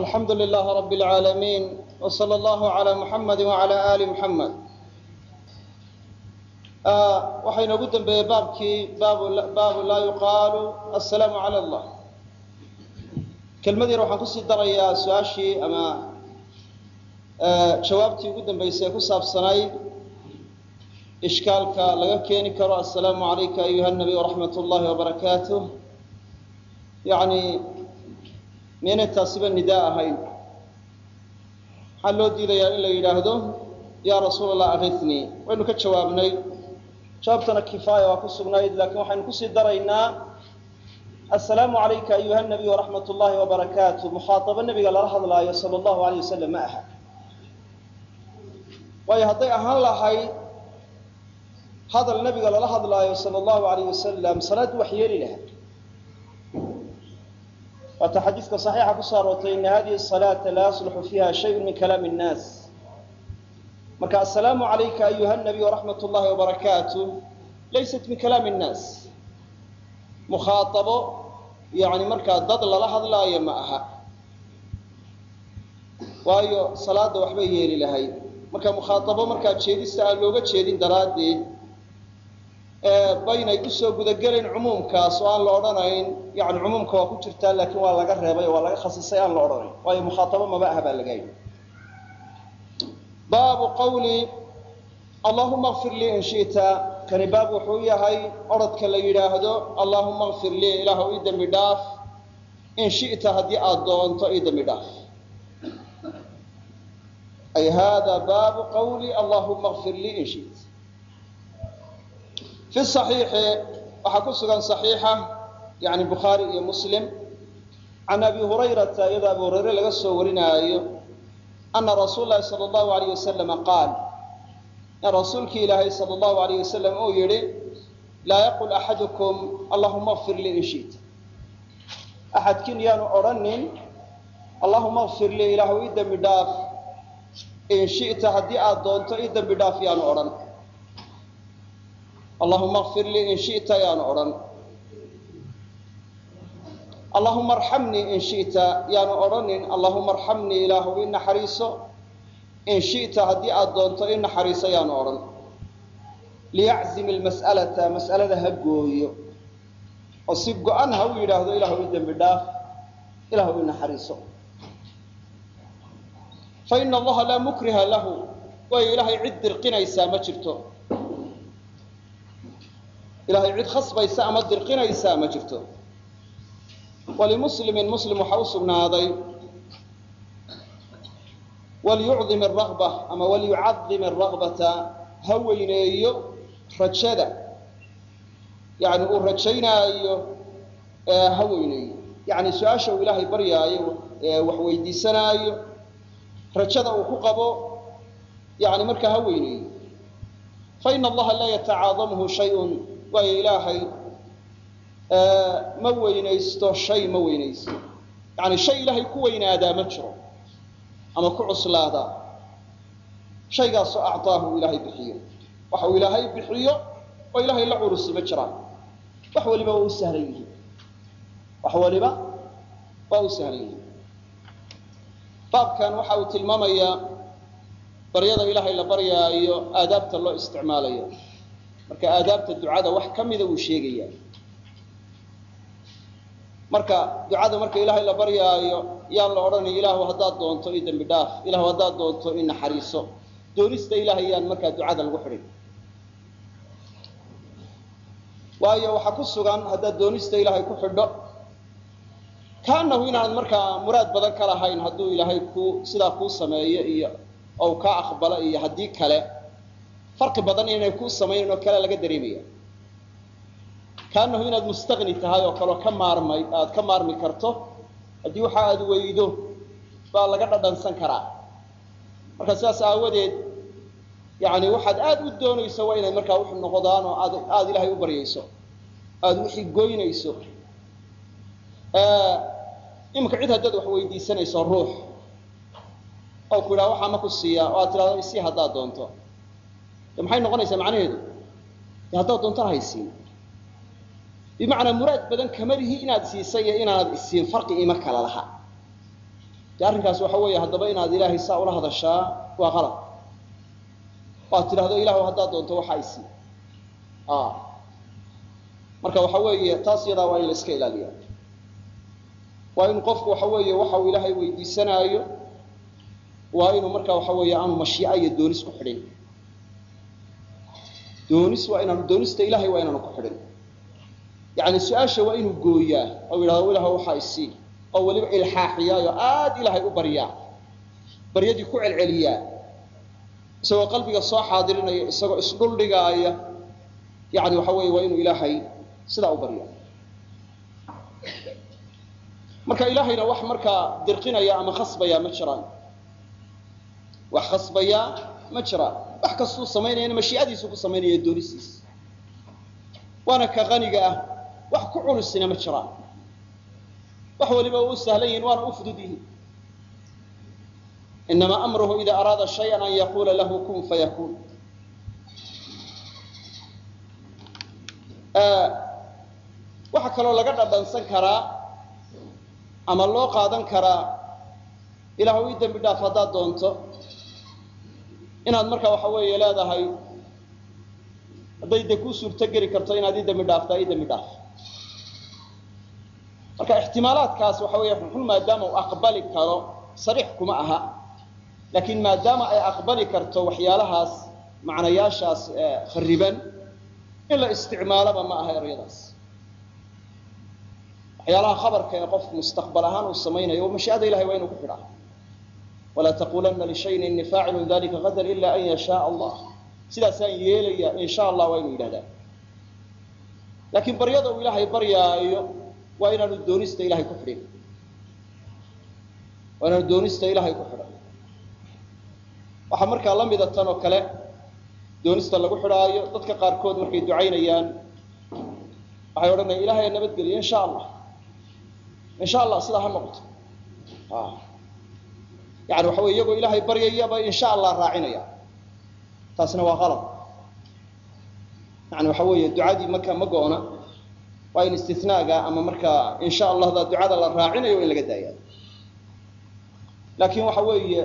alxamdu lilaahi rabi اlcaalamiin w sala allahu calaa muxamadi wacalaa aali muxamed ah, waxaa inoogu dambeeyey baabkii baabu laa yuqaalu assalaamu cala allah. Kelmad yar waxaan ku sii darayaa su'aashii ama ah, jawaabtii ugu dambeysay ee ku saabsanayd ishkaalka laga keeni karo assalaamu calayka ayuha nabiy waraxmat اllahi wabarakaatuh yani miyaynay taasiba nidaa ahayn. Maxaa loo diidayaa in la yidhaahdo yaa rasuul allah akitnii waynu ka jawaabnay. Jawaabtana kifaaya waa ku sugnayd laakiin waxaynu ku sii daraynaa assalaamu calayka ayuha nabiy waraxmat ullahi wabarakaatu mukhaatabo nebiga lala hadlaayo sala allahu alayh wasalam ma aha. Waayo hadday ahaan lahayd hadal nebiga lala hadlaayo sala allahu alayh wasalam salaaddu wax yeeli lahaa waata xadiiska صaxiixa ku soo aroortay ina hadihi الصalaaةa laa yasluxu fiiha shayءu min kalaam الnaas marka asalaamu عalayka ayuha الnabiy وraxmat اllahi وbarakaatu laysat min kalaam الnaas mukhaaطabo yani markaa dad lala hadlaayo ma aha waayo salaada waxbay yeeli lahayd marka mukhaaطabo markaa jeedista aan looga jeedin daraaddeed baynay usoo gudagelayn cumuumkaas oo aan la odhanayn yani cumuumka waa ku jirtaa laakiin waa laga reebay oo waa laga khasisay aan la odhanayn. Waayo mukhaatabo maba aha baa laga yidhi baabu qawli allahuma kfir lii in shita. Kani baab wuxuu yahay orodka la yidhaahdo allahuma kfir lii ilaahw ii dembi dhaaf. In shita haddii aada doonto ii dembi dhaaf. Ay hada baabu qawli allahuma kfir lii in shita. Fi صaxiixi waxaa ku sugan صaxiixa yani bukhaari iyo muslim. Can abi hurayrata iyadoo abu hurayre laga soo warinaayo ana rasuul lahi allahu alayh wasalam qaal in rasuulkii ilaahay sal allahu alayh wasalam uu yihi laa yaqul axadukum allahuma kfir lii in shi'ta yaanu odhanin allahuma kfir lii ilaahu ii dembi dhaaf. In haddii aad doonto ii dembi dhaaf yaanu odhan. Allahuma kfir lii in yaanu odhan allahuma arxamnii in shita yaanu odhanin allahuma arxamnii ilaahu ii naxariiso. In shita haddii aada doonto ii naxariiso yaanu odhan. Liyaczim ilmas'alata mas'alada ha gooyo. Oo si go-an ha u yidhaahdo ilaahu ii dembi dhaaf. Ilaahu ii naxariiso. Faina allaha laa mukriha lahu. Waayo ilaahay cid dirqinaysaa ma jirto. Ilahay cid khasbaysa ama dirqinaysaa ma jirto walimuslimin muslim waxaa u sugnaaday waliyucdim aragba ama waliyucadim aragbata ha weyneeyo rajada yani uu rajaynaayo ha weyneeyo yani su'aasha uu ilaahay baryaayo wax weydiisanaayo rajada uu ku qabo yani markaa ha weyneeyo faina allaha laa yatacaadamhu shayun waayo ilaahay ma weynaysto shay ma weynaysto. Yani shay ilaahay ku weynaadaa ma jiro ama ku cuslaadaa. Shaygaasoo acطaahu ilaahay bixiyo. Waxa uu ilaahay bixiyo oo ilaahay la curusi ma jiraan. Wax waliba waa u sahlan yihiin. Wax waliba waa u sahlan yihiin. Baabkan waxa uu tilmaamayaa baryada ilaahay la baryaayo aadaabta loo isticmaalayo. Marka aadaabta ducada wax ka mida wuu sheegayaa marka ducada marka ilaahay la baryaayo yaan la odhanay ilaahu haddaad doonto ii dembi dhaaf ilahu haddaad doonto ii naxariiso. Doonista ilaahay yaan markaa ducada lagu xidhin. Waayo waxaa ku sugan haddaad doonista ilaahay ku xidho kaanahu inaanad markaa muraad badan ka lahayn hadduu ilaahay ku sidaa kuu sameeyo iyo ou kaa aqbalo iyo haddii kale farqi badan inay kuu samaynan oo kale laga dareemaya kaanahu inaad mustaqni tahay oo kaleo ka maarmay aada ka maarmi karto haddii waxa aada weydo baa laga dhadhansan karaa. Marka sidaas aawadeed yani waxaad aada u doonayso waa inay markaa wuxu noqdaan oo aad aada ilaahay u baryayso aada wixii goynayso iminka cid haddaad wax weydiisanayso ruux oo ku yidhaha waxaa ma ku siiyaa oo aad tidhahdo isii haddaad doonto. Maxay noqonaysaa macnaheedu? Haddaad doontana haysiin bimacnaa muraad badan kama lihi inaad siisay iyo inaanad isiin farqi ima kala laha de arrinkaas waxa weeye haddaba inaad ilaahay saa ula hadashaa waa qalad waad tidhahdo ilahu haddaad doonto waxa isi marka waxa weeye taas iyadaa waa in la iska ilaaliya waa in qofku waxa weeye waxa uu ilaahay weydiisanaayo waa inuu markaa waxa weeye aanu mashiica iyo doonis ku xidhin. Doonis waa inaanu doonista ilahay waa inaanu ku xidhin yani su'aasha waa inuu gooyaa oo yidhahdo ilah waxaa isii oo weliba ilxaaxiyaayo aad ilaahay u baryaa baryadii ku celceliyaa isagoo qalbiga soo xaadirinaya isagoo isdhuldhigaaya yani waxa weeye waa inuu ilaahay sidaa u baryaa. Marka ilaahayna wax markaa dirqinaya ama khasbaya ma jiraan. Wax khasbaya ma jiraan wax kastuu samaynayana mashiicadiisu ku samaynaya doonistiisa waana ka qaniga ah wax ku culusina ma jiraan. Wax waliba u sahlan yihiin waana u fudud yihiin inamaa amruhu ida araada shaya an yaquula lahu kun fayakun. Waxaa kaloo laga dhadhansan karaa ama loo qaadan karaa ilahu ii dembi dhaaf haddaad doonto inaad marka waxa weeye leedahay hadday de kuu suurto geli karto inaad ii dembi dhaaftaa ii dembi dhaaf marka ixtimaalaadkaas waxa weeye xun maadaama uu aqbali karo sariix kuma aha. Laakiin maadaama ay aqbali karto waxyaalahaas macnayaashaas khariban in la isticmaaloba ma aha eryadaas waxyaalaha khabarka ee qofku mustaqbal ahaan uu samaynayo mashiicada ilahay waa inuu ku xidhaa. Walaa taqulana lishayin ini faacilun dalika qadar ila an yashaa allah. Sidaasaan yeelaya in sha allah waa inuu yidhahdaa. Laakiin baryada uu ilaahay baryaayo waa inaanu doonista ilahay ku xidhin waa inaanu doonista ilahay ku xidhan. Waxaa markaa la mida tan oo kale doonista lagu xidhaayo dadka qaarkood markay ducaynayaan waxay odhanayaan ilahay nabadgeliyo in sha allah in sha allah sidaa ha noqoto. Yani waxa wey iyagoo ilaahay baryayaba in sha allah raacinaya taasna waa qalad yani waxa weeye ducadii marka ma go-na waa in istinaaga ama markaa in sha allahda ducada la raacinayo in laga daaya laakiin waxa weeye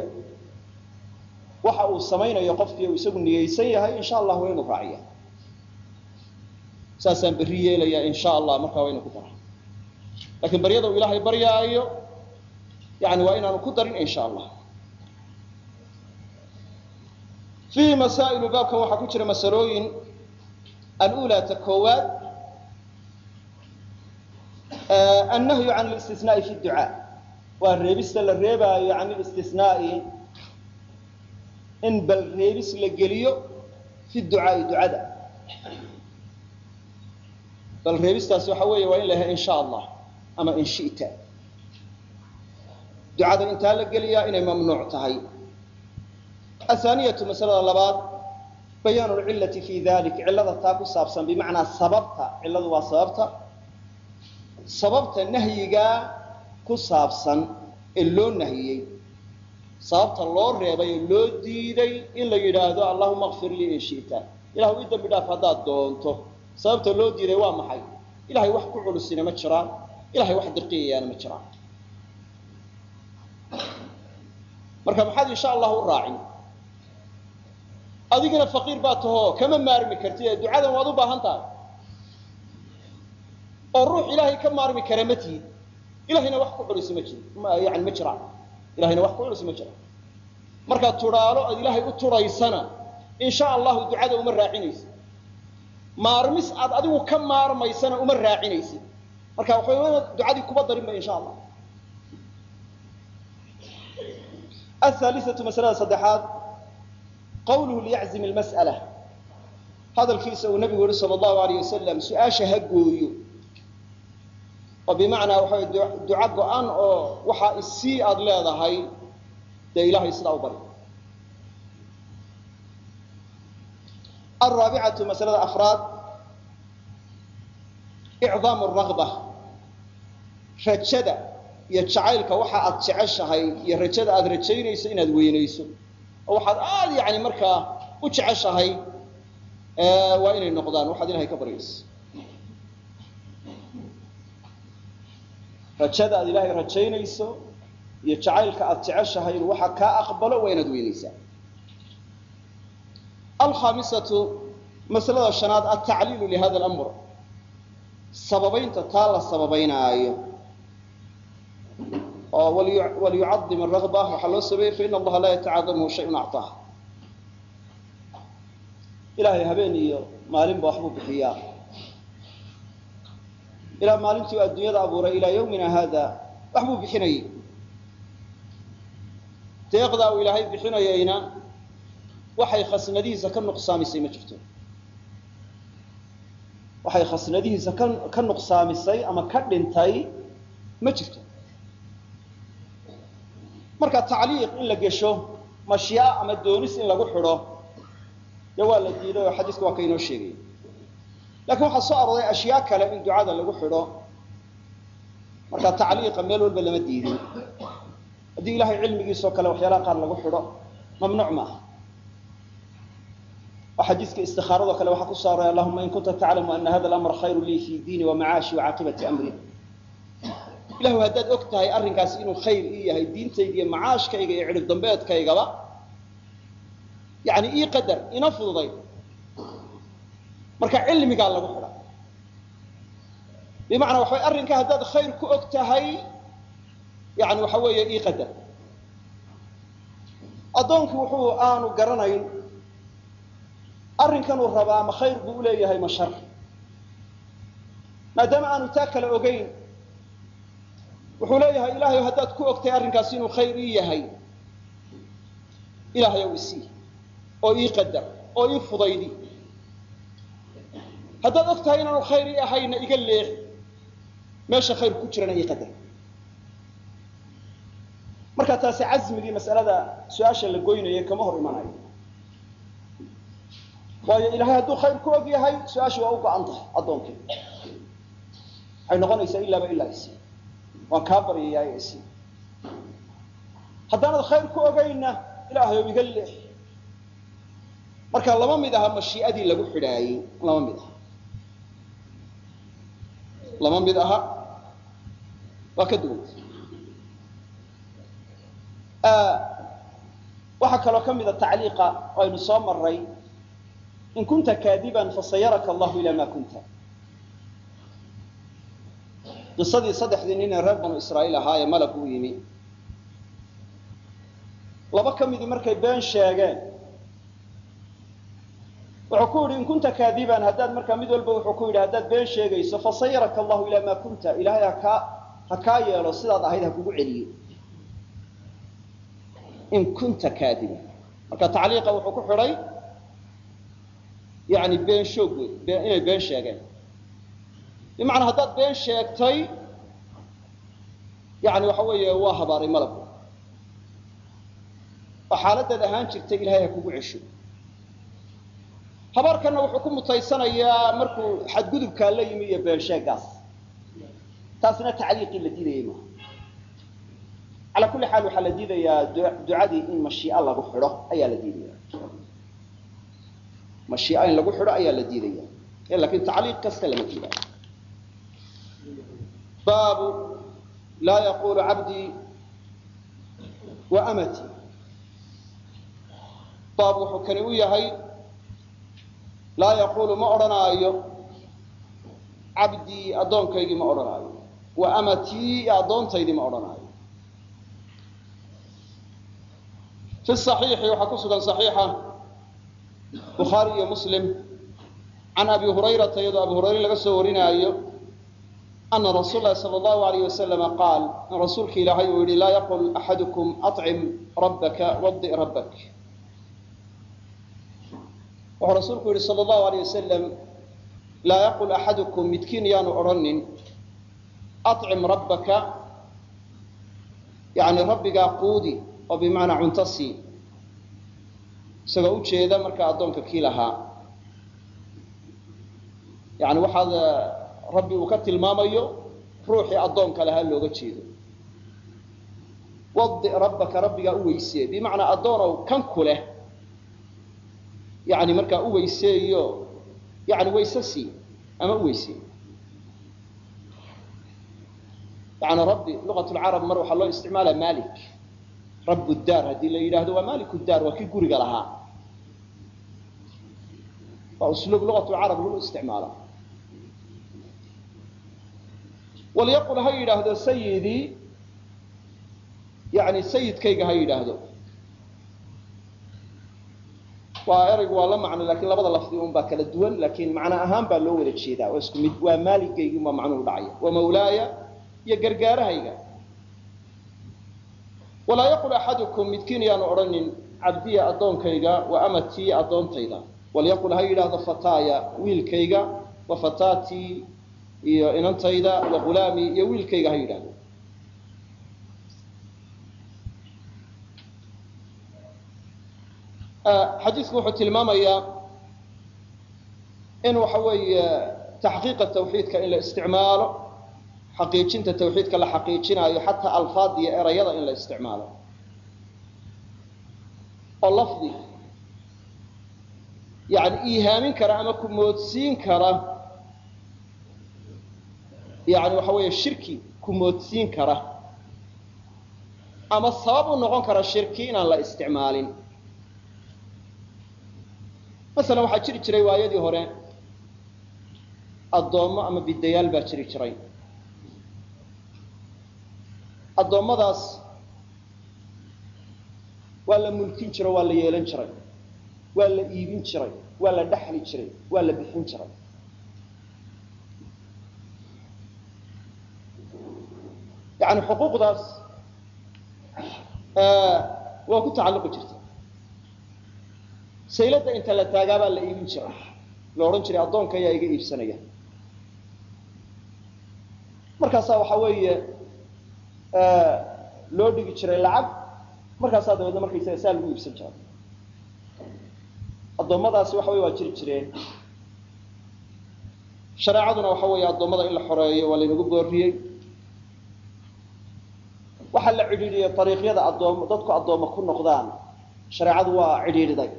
waxa uu samaynayo qofkii uu isagu niyeysan yahay in sha allah waa raaciya saasaan berri yeelaya in sha allah markaa waa ku dara lakiin baryada uu ilaahay baryaayo yani waa inaanu ku darin in sha allah fiihi masaa'ilu baabkan waxaa ku jira masalooyin. Alula ta koowaad annahyu can listisnaai fi ducaa waa reebista la reebaayo can listisnaai in bal reebis la geliyo fi ducaai ducada bal reebistaasi waxa weeye waa in la yahay in ama in shita. Ducada intaa la geliyaa inay mamnuuc tahay. Athaaniyatu masalada labaad bayaanu lcillati fi dalik cillada taa ku saabsan bimacnaa sababta. Cilladu waa sababta sababta nahyigaa ku saabsan ee loo nahiyey sababta loo reebay ee loo diiday in la yidhaahdo allahuma kfir lii in shita. Ilahu ii dambi dhaaf haddaad doonto sababta loo diiday waa maxay? Ilahay wax ku culusina ma jiraan ilahay wax dirqiyayaana ma jiraan. Marka maxaad insha allah u raacin. Adigana faqiir baa tahoo kama maarmi kartid ee ducadan waad u baahan tahay oo ruux ilaahay ka maarmi kara ma tihid ilahayna wax ku culisi ma jir ma jiraan ilahayna wax ku culisi ma jiraan markaad tudhaalo aad ilaahay u tudhaysana in sha allahu ducada uma raacinaysid. Maarmis aad adigu ka maarmaysana uma raacinaysid. Marka waxay ducadii kuba darinba insha allah ahaalisatu masalada saddexaad. Qawluhu liyaczim lmas'ala hadalkiisa uu nabigu yihi sala allahu alayh wasalam su'aasha ha gooyo oo bimacnaa waxa way duco go-an oo waxaa isii aada leedahay dee ilahay sidaa u bari. Alraabicatu masalada afraad icdaamu ragba rajada iyo jacaylka waxa aad jeceshahay iyo rajada aad rajaynayso inaad weynayso oo waxaad aada yani markaa u jeceshahay waa inay noqdaan waxaad ilahay ka baryayso rajada aad ilaahay rajaynayso iyo jacaylka aada jeceshahay inuu kaa aqbalo waa weynaysaa. Alkhaamisatu masalada shanaad altacliilu lihada alamr. Sababaynta taa la sababaynaayo. Oo waliyucadim aragba waxaa loo sameeyey faina allaha laa yatacaadamuhu shayun acطaah ilaahay habeen iyo maalinba waxbuu bixiyaa ilaa maalintii adduunyada abuuray ilaa yawmina haada waxbuu bixinayay deeqdaa uu ilaahay bixinayayna waxay khasnadihiisa ka nuqsaamisay ma jirto. Waxay khasnadihiisa ka nuqsaamisay ama ka dhintay ma jirto. Marka tacliiq in la gesho mashyaa ama doonis in lagu xidho dee waa la diiday oo xadiiska waa ka inoo sheegaya lakiin waxaa soo arooray ashyaa kale in ducada lagu xidho. Marka tacliiqa meel walba lama diidin. Haddii ilahay cilmigiisoo kale waxyaalaha qaar lagu xidho mamnuuc maaha xadiiska istikaaradoo kale waxaa ku soo allahuma in kunta taclamu ana hada alamra khayru lii fi diini wa macaashi wacaaqibati amri. Ilahu haddaad og tahay arrinkaasi inuu khayr ii yahay diintayda iyo macaashkayga iyo cidhib dambeedkaygaba yani ii qadar ina fududay marka cilmigaa lagu xidha bimacnaa waxa way arrinka haddaad khayr ku og tahay yani waxa weeye ii qadar. Wuxuu aanu garanayn arrinkanuu rabaa ma khayr buu uleeyahay ma shar. Maadaama aanu taa kale ogeyn wuxuu leeyahay ilahay haddaad ku ogtahay arrinkaasi inuu khayr ii yahay ilaahay ow isii oo ii qadar oo ii fudaydi haddaad og tahay inaanu khayr ii ahayna iga leex meesha khayr ku jirana ii qadar. Marka taasi casmigii masalada su'aasha la goynayay kama hor imanayo waayo ilahay hadduu khayr ku og yahay su'aashii waa u go-an tahay addoonkii waxay noqonaysaa ilaaba ilaa isi waan kaa baryayaa isi haddaanad khayr ku ogaynna ilaahayow iga leex marka lama mid aha mashii'adii lagu xidhaayey lama mid aha lama mid aha. Waa ka duwanta waxaa kaloo ka mida tacliiqa aynu soo maray in kunta kaadiban fasayaraka allahu ila ma kunta. Qisadii saddexdii nin ee reer banu israa'iil ahaa ee malag u yimi. Laba ka midii markay been sheegeen wuxuu ku yidhi in kunta kaadiban haddaad markaa mid walba wuxuu ku yidhi haddaad been sheegayso fasayaraka allahu ilaa maa kunta. Ilaahay ha kaa yeelo sidaad ahayd ha kugu celiyo in kunta kaadiban marka tacliiqa wuxuu ku xidhay yani been shoog wey inay been sheegeen. Bimacnaa haddaad been sheegtay yani waxa weeye waa habaaray malabku oo xaaladaad ahaan jirtay ilahay ha kugu cesho habaarkanna wuxuu ku mutaysanayaa markuu xadgudubkaa la yimi iyo been sheegaas taasna tacliiqii la diidayay maaha calaa kulli xaal waxaa la diidayaa ducadii in mashiia lagu xidho ayaa la diidaya mashiia in lagu xidho ayaa la diidaya laakiin tacliiq kasta lama diidayo baabu laa yaqulu cabdii wa amatii baab wuxuu kani u yahay laa yaqulu ma odhanaayo cabdii addoonkaygii ma odhanaayo wa amatii addoontaydii ma odhanaayo. Fi صaxiixi waxaa ku sugan صaxiixa bukhaari iyo muslim can abi hurayrata iyadoo abu hurayre laga soo warinaayo ana rasuul lahi sala allahu alayh wasalama qaal in rasuulka ilaahay uu yihi laa yaqul axadukum acim rabbaka wadi rabbak wuxuu rasuulku yihi sala allahu alayh wasalam laa yaqul axadukum midkiin yaanu odhanin acim rabbaka. Yani rabbigaa quudi oo bimacnaa cunto sii isagoo ujeeda markaa addoonka kii lahaa. Yani waxaad rabbi uu ka tilmaamayo ruuxii addoonka lahaa looga jeedo. Wadi rabbaka rabbigaa u weysee bimacnaa addoonow kan ku yani markaa u weyseeyo yani wayse ama u weysee. Yani rabbi luqat lcarab mar waxaa loo isticmaala malik rabu daar haddii la yidhaahdo waa maliku daar waa kii guriga lahaa. Waa usluub luqat lcarab lagu isticmaala walyaqul ha yidhaahdo sayidii yani sayidkayga ha yidhaahdo waa eraygu waa la macno laakiin labada lafdi un baa kala duwan laakiin macno ahaan baa loo wada jeedaa. Waa isku mid waa maaligaygi baa macnuhu dhacaya. Wa mawlaaya iyo gargaarahayga. Walaa yaqul axadukum midkiin yaanu odhanin cabdiya addoonkayga wa amatii addoontayda. Walyaqul ha yidhaahdo fataaya wiilkayga wa fataatii iyo inantayda wa ghulaamii iyo wiilkayga ha yidhahdo xadiidku wuxuu tilmaamayaa in waxa weeye taxqiiqa tawxiidka in la isticmaalo xaqiijinta tawxiidka la xaqiijinaayo xataa alfaad iyo erayada in la isticmaalo. Oo lafdi yani iihaamin kara ama ku moodsiin kara yani waxa weeye shirki ku moodsiin kara ama sabab u noqon kara shirki inaan la isticmaalin masalan waxaa jiri jiray waayadii hore addoommo ama bidayaal baa jiri jiray. Addoommadaas waa la mulkin jiro waa la yeelan jiray waa la iibin jiray waa la dhexli jiray waa la bixin jiray. Yani xuquuqdaas waa ku tacalluqi jirta sayladda inta la taagaabaa la iibin jiray la odhan jiray addoonka ayaa iga iibsanaya. Markaasaa waxaa weeye loo dhigi jiray lacag markaasaa dabeedna markaysaga saa lagu iibsan jiray. Addoommadaasi waxa wey waa jiri jireen. Shareecaduna waxa weeye addoommada in la xoreeyo waa laynagu booriyey waxaa la cidhiidhiyey ariiqyada addoom dadku addoommo ku noqdaan shareecadu waa cidhiidhiday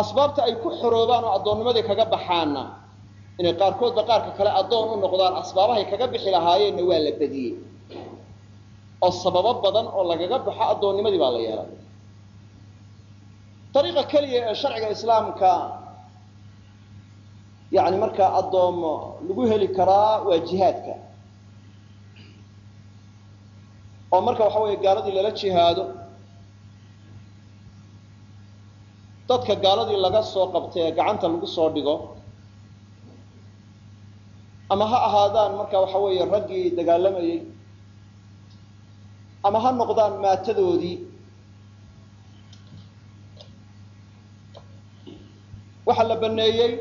asbaabta ay ku xoroobaan oo addoonnimadii kaga baxaanna inay qaarkoodba qaarka kale addoon u noqdaan asbaabahay kaga bixi lahaayeenna waa la badiyey. Oo sababo badan oo lagaga baxo addoonnimadii baa la yeelay. Ariiqa keliya ee sharciga islaamka yani markaa addoomo lagu heli karaa waa jihaadka. Oo marka waxa weeye gaaladii lala jihaado dadka gaaladii laga soo qabtay ee gacanta lagu soo dhigo ama ha ahaadaan marka waxa weeye raggii dagaalamayey ama ha noqdaan maatadoodii. Waxaa la baneeyey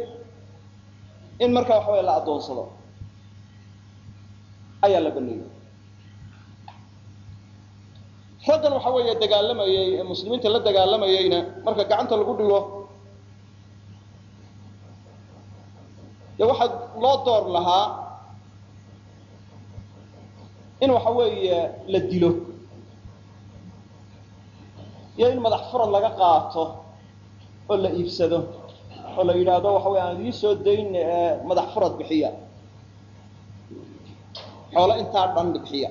in marka waxa weye la addoonsado ayaa la baneeyey raggan waxa weeye dagaalamayey ee muslimiinta la dagaalamayeyna marka gacanta lagu dhigo. Dee waxaa loo door lahaa in waxa weeye la dilo. Iyo in madax furad laga qaato oo la iibsado oo la yidhaahdo waxa wey aan idiin soo dayn madax furad bixiya. Xoolo intaa dhan bixiya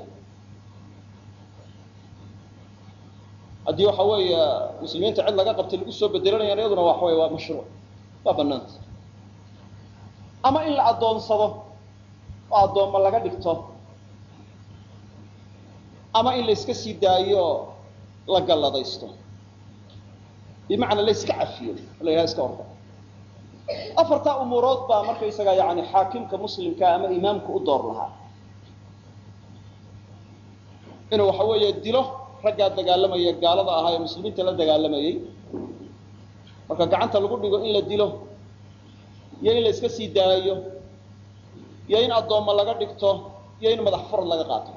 haddii waxa weeye muslimiinta cid laga qabtay lagu soo bedelanayaan iyaduna waxa wey waa mashruuc. Waa banaanta ama in la addoonsado oo addoommo laga dhigto. Ama in la iska sii daayo la galladaysto. Bimacnaa la iska cafiyo la yidhaha iska orda afartaa umuurood baa markaysaga yani xaakimka muslimka ama imaamka u door lahaa. Inuu waxa weeye dilo raggaa dagaalamaya gaalada ahaa ee muslimiinta la dagaalamayey marka gacanta lagu dhigo in la dilo iyo in la sii daayo iyo in addoommo laga dhigto iyo in madax furad laga qaato.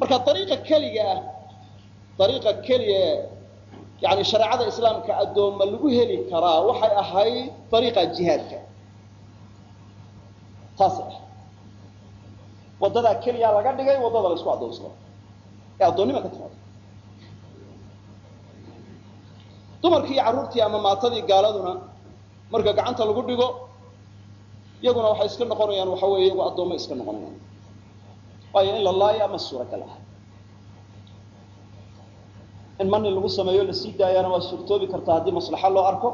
Marka ariiqa keliga ah ariiqa keliga yani shareecada islaamka addoomma lagu heli karaa waxay ahayd ariiqa jihaadka. Taasay ah. Waddadaa laga dhigay waddada la addoonsado ee addoonnima ka timaado. Dumarkii iyo carruurtii ama maatadii gaaladuna marka gacanta lagu dhigo iyaguna waxay iska noqonayaan waxa weeye iyagu addoommo iska noqonayaan. Waayo in la laayo ama suuragal ah in mani lagu sameeyo la sii daayaana waa suurtoobi kartaa haddii maslaxa loo arko.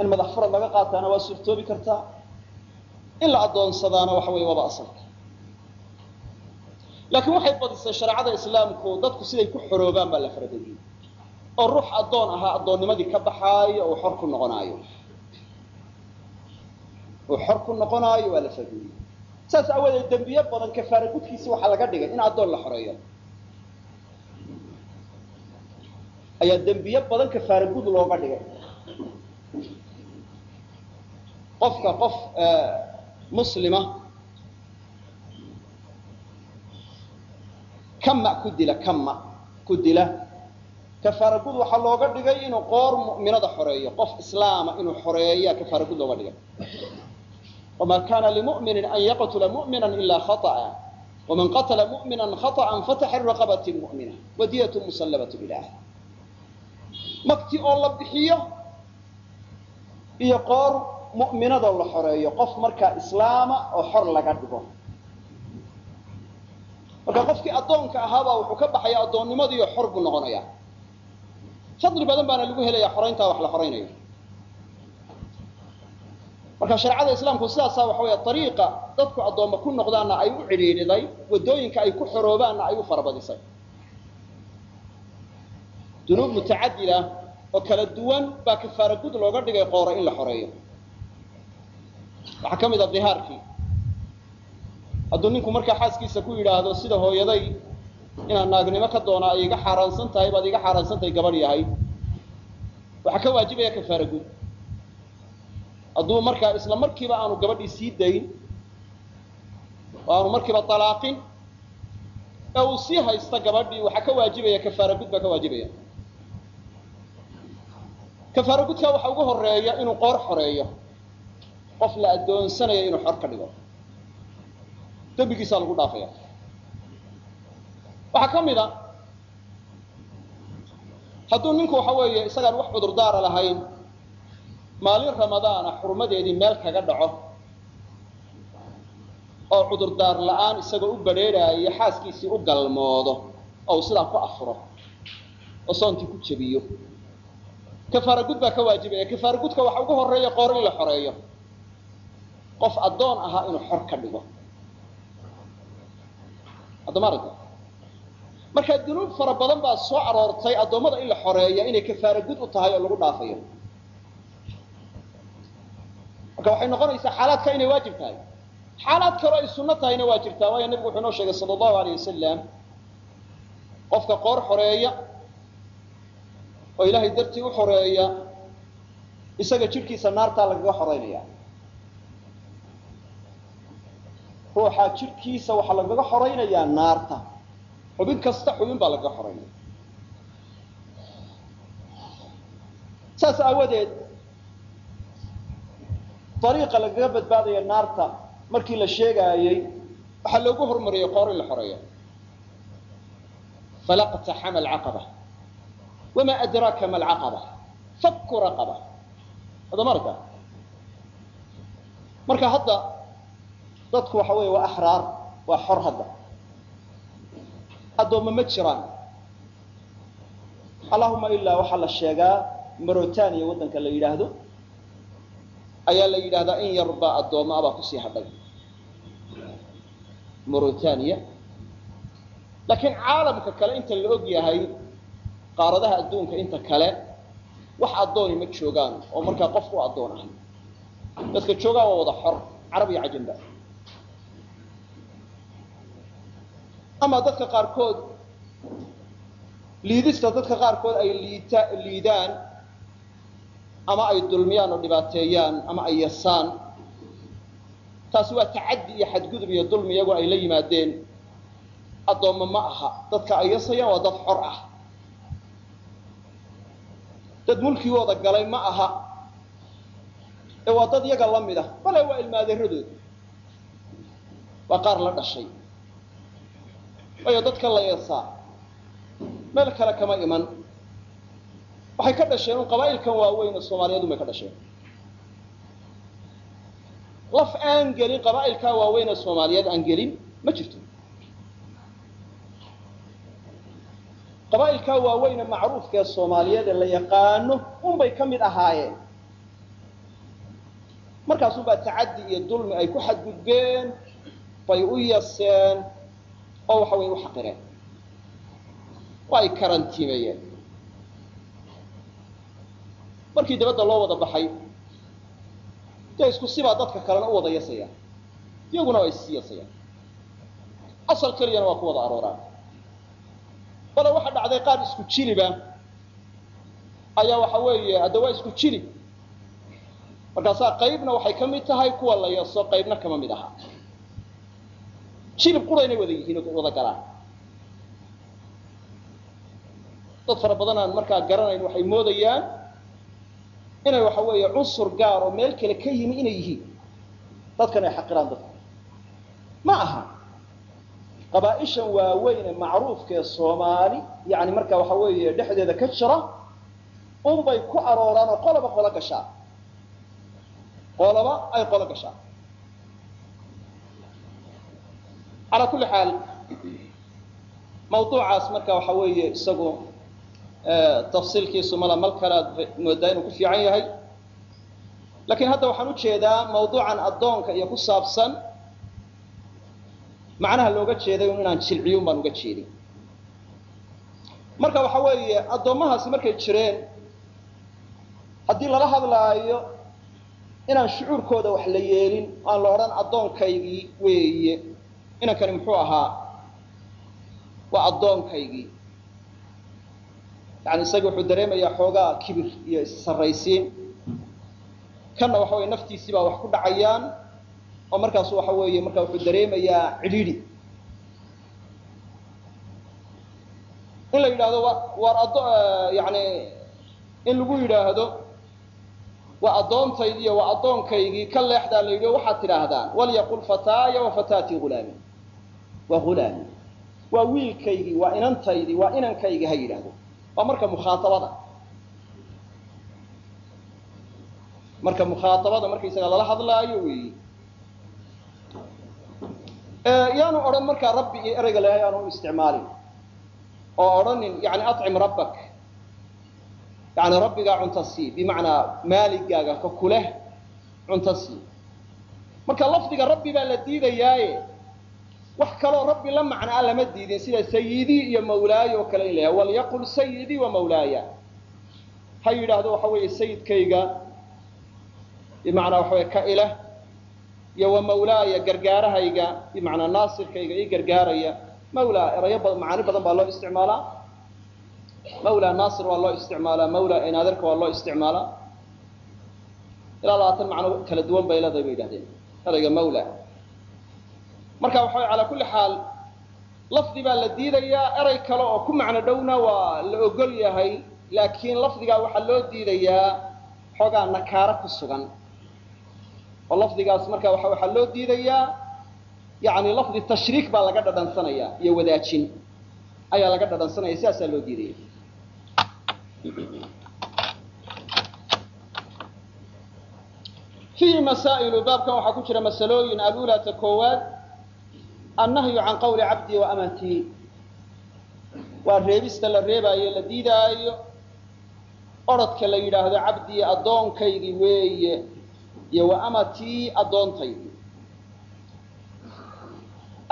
In madax farad laga qaataana waa suurtoobi kartaa in la addoonsadaana waxa weeye waaba asalka laakiin waxay badisay shareecada islaamku dadku siday ku xoroobaan baa la faradegiyey oo ruux addoon ahaa addoonnimadii ka baxaayo uu xor ku noqonaayo. uu xor ku noqonaayo waa la faradegiyey saas aawadeed dembiye badan kafaara gudkiisi waxaa laga dhigay in addoon la xoreeyo. ayaa dembiye badan kafaara gud looga dhigay. qofka qof muslima kama ku dila kama ku dila kafaara gud waxaa looga dhigay inuu qoor mu'minada xoreeyo qof islaama inuu xoreeya kafaara gud looga dhigay wma kana limu'mini an yaqtula mu'mina ila khaطأa wman qatla mu'mina khaطأa fataxriru raqabati mu'mina wadiyat musallamat ilah makti oo la bixiyo iyo qoor mu'minadoo la xoreeyo qof markaa islaama oo xor laga dhigo marka qofkii addoonka ahaabaa wuxuu ka baxaya addoonnimadiiyo xor buu noqonaya. Fadli badan baana lagu helaya xorayntaa wax la xoraynayo. Marka shareecada islaamku sidaasaa waxa weeye ariiqa dadku addoomma ku noqdaanna ay u cidhiidhiday waddooyinka ay ku xoroobaanna ay u farabadisay. Dunuub mutacadida oo kala duwan baa kafaara gud looga dhigay qoora in la xoreeyo. Waxaa ka mid a dihaarkii hadduu ninku markaa xaaskiisa ku yidhaahdo sida hooyaday inaad naagnimo ka doona ay iga xaaraansan tahay baad iga xaaraansan tahay gabadh yahay. Waxaa ka waajibaya kafaara gud hadduu markaa isla markiiba aanu gabadhii sii dayn oo aanu markiiba alaaqin ee uu sii haysta gabadhii waxaa ka waajibaya kafaara baa ka waajibaya. Kafaara gudkaa waxa ugu horreeya inuu qoor xoreeyo. Qof la addoonsanayo inuu xor ka dhigo dembigiisaa lagu dhaafaya. Waxaa ka mid a hadduu ninku waxa weeye isagaan wax cudurdaara lahayn maalin ramadaana xurmadeedii meel kaga dhaco oo cudurdaar la'aan isagoo u badrheeraayo xaaskiisii u galmoodo oo uu sidaa ku afuro oo soontii ku jebiyo. Kafaara gud baa ka waajibaya kafaara gudka waxa ugu horreeya qoor in la xoreeyo. Qof addoon ahaa inuu xor ka dhigo addomaaragta marka dunuub fara badan baa soo aroortay addoommada in la xoreeya inay kafaara gud u tahay oo lagu dhaafayo. Marka waxay noqonaysaa xaalaadka inay waajib tahay. Xaalaad kaloo ay sunno tahayna waa jirtaa waayo nebigu wuxuu inoo sheegay sala allahu alayh wasalam qofka qoor xoreeya oo ilaahay dartii u xoreeya isaga jidhkiisa naartaa lagaga xoreynaya ruuxa jidhkiisa waxaa lagaga xoraynayaa naarta. Xubin kasta xubin baa lagaga xoreynaya saas aawadeed ariiqa lagaga badbaadaya naarta markii la sheegaayey waxaa loogu hormariyey qoor in la xoreeyo. Falaqtaxama alcaqaba wamaa adraaka ma alcaqaba fakku raqaba. Arka marka hadda dadku waxa weeye waa axraar waa xor hadda. Addoomma ma jiraan. Allahuma ilaa waxaa la sheegaa marotania waddanka la yidhaahdo ayaa la yidhahdaa in yarbaa addoommo abaa ku sii hadhay. Morotania laakiin caalamka kale inta la og yahay qaaradaha adduunka inta kale wax addooni ma joogaan oo markaa qof u addoon ahay. Dadka joogaa waa wada xor carab iyo cajamba ama dadka qaarkood liidista dadka qaarkood ay liita liidaan ama ay dulmiyaan oo dhibaateeyaan ama ay yasaan taasi waa tacaddi iyo xadgudub iyo dulmi iyagoo ay la yimaadeen. Addoommo ma aha. Dadka ay yasayaan waa dad xor ah. Dad mulkigooda galay ma aha. Ee waa dad yaga la mid ah. Bale waa ilmaadeeradood. Waa qaar la dhashay waayo dadka la yasaa meel kale kama iman. Waxay ka dhasheen un qabaa'ilkan waaweyn oo soomaaliyeedun bay ka dhasheen. Laf aan gelin qabaa'ilkaa waaweyn ee soomaaliyeed aan gelin ma jirto. Qabaa'ilkaa waaweyn ee macruufka ee soomaaliyeed ee la yaqaano unbay ka mid ahaayeen. Markaasunbaa tacaddi iyo dulmi ay ku xadgudbeen bay u yaseen oo waxa weye u xaqireen oo ay karantiimeeyeen markii dabadda loo wada baxay dee isku sibaa dadka kalena u wada yasayaan iyaguna waa issii yasayaan asal keliyana waa ku wada arooraan. Bale waxa dhacday qaar isku jiliba ayaa waxa weeye hadda waa isku jilib markaasaa qaybna waxay ka mid tahay kuwa la yaso qaybna kama mid aha jilib quraynay wada yihiin wada galaan. Dad fara badan aan markaa garanayn waxay moodayaan inay waxa weeye cunsur gaar meel kale ka yimi inay yihiin. Dadkan ay xaqiraan dadka. Ma aha. Qabaa-ishan waaweyn ee macruufka ee soomaali yani marka waxa weeye dhexdeeda ka jira unbay ku arooraan oo qoloba qolo gashaa. Qoloba ay qolo gashaa calaa kulli xaal mawduucaas marka waxa weeye isagu tafsiilkiisu mala mal kale aad moodaa inuu ku fiican yahay. Lakiin hadda waxaan u jeedaa mawduucan addoonka iyo ku saabsan macnaha looga jeeday un inaan jilciyun baan uga jeedin. Marka waxa weeye addoommahaasi markay jireen haddii lala hadlaayo inaan shucuurkooda wax la yeelin aan la odhan addoonkaygii weeye inankani muxuu ahaa waa addoonkaygii yani isagii wuxuu dareemayaa xoogaa kibir iyo issarraysiin. Kanna waxa weye naftiisii baa wax ku dhacayaan oo markaasu waxa weeye markaa wuxuu dareemayaa cidhiidhi. In la yidhaahdo wa waar addo yani in lagu yidhaahdo waa addoontaydiiyo waa addoonkaygii ka leexdaa la yidhi waxaad tidhaahdaan walyaqul fataaya wa fataatii hulaami waa hulaami waa wiilkaygii waa inantaydii waa inankaygii ha yidhaahdo. Waa marka mukhaaabada marka mukhaaabada markaysaga lala hadlaayo weyi yaanu odhan markaa rabbi iyo ereyga leha yaanu u isticmaalin. Oo odhanin yani acim rabbak yani rabbigaa cunta sii bimacnaa maaligaaga ka kuleh cunta sii. Marka lafdiga rabbi baa la diidayaaye wax kaloo rabbi la macnaa lama diidin sida sayidii iyo mawlaaya oo kale in layahay walyaqul sayidii wa mawlaaya. Ha yidhaahdo waxa weeye sayidkayga bimacnaa waxa wey ka ileh iyo wa mawlaaya gargaarahayga bimacnaa naasirkayga ii gargaaraya mawlaa erayo macaani badan baa loo isticmaalaa mawlaa naasir waa loo isticmaalaa mawlaa inaadirka waa loo isticmaalaa. Ilaa labaatan macno kala duwan bay leedahay bay yidhahdeen. Erayga mawla. Marka waxa way calaa kulli xaal lafdi baa la diidayaa erey kale oo ku macno dhowna waa la ogol yahay laakiin lafdigaa waxaa loo diidayaa xoogaa nakaaro ku sugan. Oo lafdigaas marka waxaa loo diidayaa yani lafdi tashriik baa laga dhadhansanaya iyo wadaajin. Ayaa laga dhadhansanaya sidaasaa loo diidaya fiihi masaa'ilu baabkan waxaa ku jira masalooyin alulaata koowaad annahyu can qawli cabdii wa amatii waa reebista la reebaayo la diidaayo orodka la yidhaahdo cabdii addoonkaygii weeye iyo wa amatii addoontaydi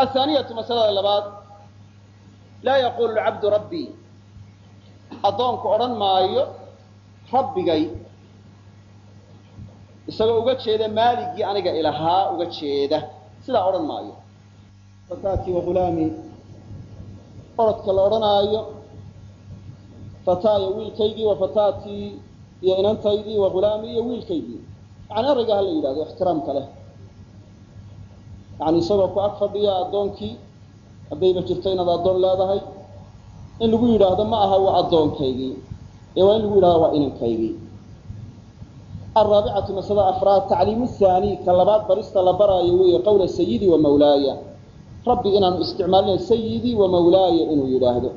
athaaniyatu masalada labaad laa yaqulu cabdu rabbii addoonku odhan maayo rabbigay isagoo uga jeeda maaligii aniga ilahaa uga jeeda. Sidaa odhan maayo. Fataatii wahulaami orodka la odhanaayo fataaya wiilkaygii wa fataatii iyo inantaydii wa hulaamii iyo wiilkaygii. Yani erayga ha la yidhahdo ixtiraamka leh. Yani isagoo ku ag fadhiya addoonkii haddayba jirto inaad addoon leedahay in lagu yidhaahdo ma aha waa addoonkaygii. Ee waa in lagu yidhahdo waa inankaygii. Araabicatu masalada afraad tacliimu haani ka labaad barista la baraayo weeye qawla sayidii wa mawlaaya. Rabbi inaanu isticmaalina sayidii wa mawlaaya inuu yidhaahdo.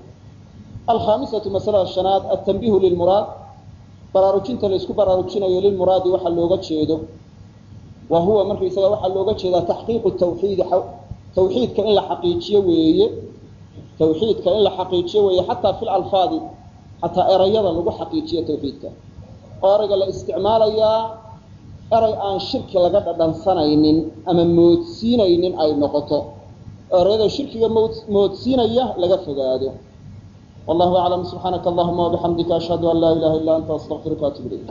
Alkhaamisatu masalada shanaad altanbiihu lilmuraad baraarujinta la isku baraarujinayo lilmuraadi waxa looga jeedo. Wa huwa markaysaga waxaa looga jeedaa taxqiiqu tawxiidi tawxiidka in la xaqiijiyo weeye tawxiidka in la xaqiijiyo weeye xataa fi lalfaadi xataa erayada lagu xaqiijiyo tawxiidka. Oo erayga la isticmaalayaa eray aan shirki laga dhadhansanaynin ama moodsiinaynin ay noqoto. Oo erayada shirkiga moodsiinaya laga fogaado. Wallahu aclam subxaanaka allahuma wabixamdika ashhadu an laa ilaha illa anta astaqfiruka atub ilayk